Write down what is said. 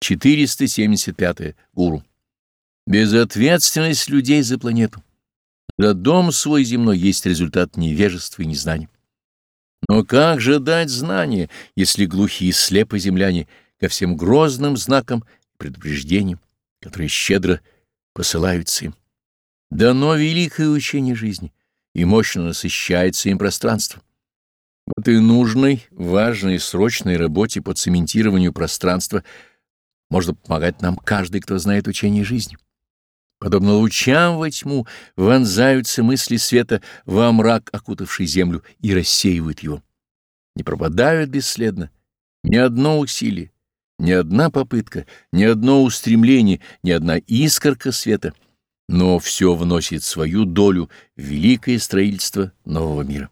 475. Гуру. Безответственность людей за планету. За дом свой земной есть результат невежества и незнания. Но как же дать знания, если глухие слепы земляне ко всем грозным знакам и предупреждениям, которые щедро посылаются им? Дано великое учение жизни, и мощно насыщается им пространство. В этой нужной, важной и срочной работе по цементированию пространства может помогать нам каждый, кто знает учение жизни. Подобно лучам во тьму вонзаются мысли света во мрак, окутавший землю, и рассеивают его. Не пропадают бесследно ни одно усилие, ни одна попытка, ни одно устремление, ни одна искорка света, но все вносит свою долю в великое строительство нового мира.